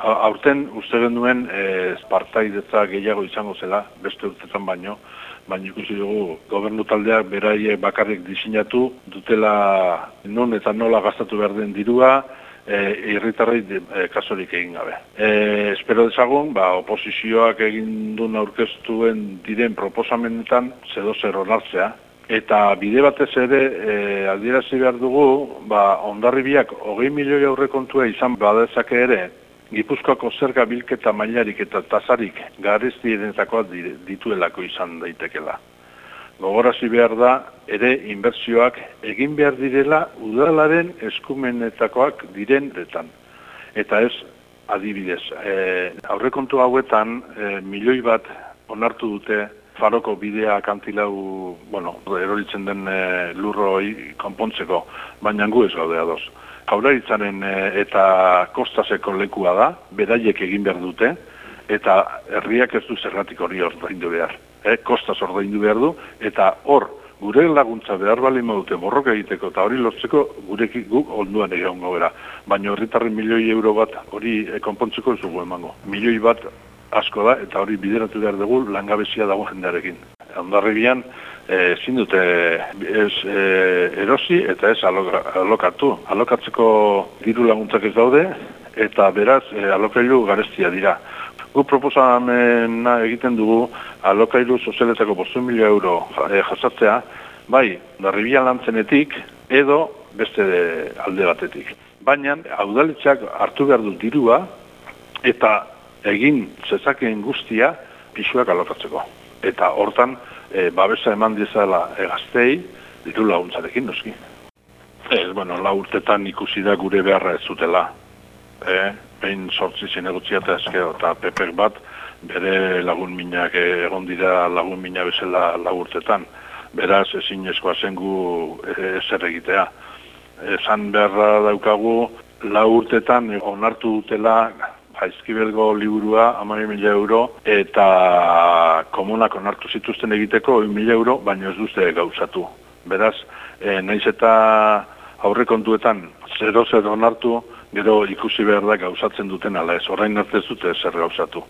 Aurten uste genuen e, partaidetza gehiago izango zela, beste urtetan baino, baina ikusi dugu gobernu taldeak beraiek bakarrik diseinatu dutela non eta nola gastatu behar den dirua, e, irritarrei e, kasorik egin gabe. E, espero dezagun, ba, oposizioak egin duen aurkeztuen diren proposamenetan zedo zer onartzea, Eta bide batez ere e, adierazi behar dugu, ba, ondarribiak hogei milioi aurrekontua izan badezake ere, Gipuzkoako zerga bilketa mailarik eta tasarik gareztienetakoa dituelako izan daitekela. Gogorazi behar da, ere inbertsioak egin behar direla udalaren eskumenetakoak diren detan. Eta ez, adibidez, e, aurrekontu hauetan e, milioi bat onartu dute faroko bidea kantilau, bueno, eroritzen den e, lurroi konpontzeko, baina gu ez gaudea doz. Jaurlaritzaren e, eta kostaseko lekua da, beraiek egin behar dute, eta herriak ez du zergatik hori ordaindu behar. E, kostas ordaindu behar du, eta hor, gure laguntza behar bali dute borrok egiteko eta hori lortzeko gureki guk onduan egon gobera. Baina horretarri milioi euro bat hori e, konpontzeko ez dugu emango. Milioi bat asko da, eta hori bideratu behar dugu langabezia dago jendearekin. Ondarribian, ezin dute ez e, erosi eta ez alokatu. Alokatzeko diru laguntzak ez daude, eta beraz e, alokailu garestia dira. Gu proposamena egiten dugu alokailu sozialetako bostu milio euro e, jasatzea, bai, darribian lantzenetik edo beste alde batetik. Baina, haudalitzak hartu behar du dirua, eta egin zezakeen guztia pixuak alokatzeko. Eta hortan, e, babesa eman dizela egaztei, ditu laguntzarekin noski. Ez, bueno, la urtetan ikusi da gure beharra ez zutela. E, behin sortzi zen egotziata ezkeo, eta pepek bat, bere lagun minak egon dira lagun mina bezala la urtetan. Beraz, ezin eskoa zengu e, zer egitea. Esan beharra daukagu, la urtetan onartu dutela Jaizkibelgo liburua amari mila euro eta komunak onartu zituzten egiteko mila euro, baina ez duzte gauzatu. Beraz, e, naiz eta aurrekontuetan 0-0 onartu, gero ikusi behar da gauzatzen duten ala ez, orain arte ez dute zer gauzatu.